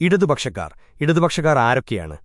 ഇടതുപക്ഷക്കാർ. ഇടതുപക്ഷക്കാർ ആരൊക്കെയാണ്?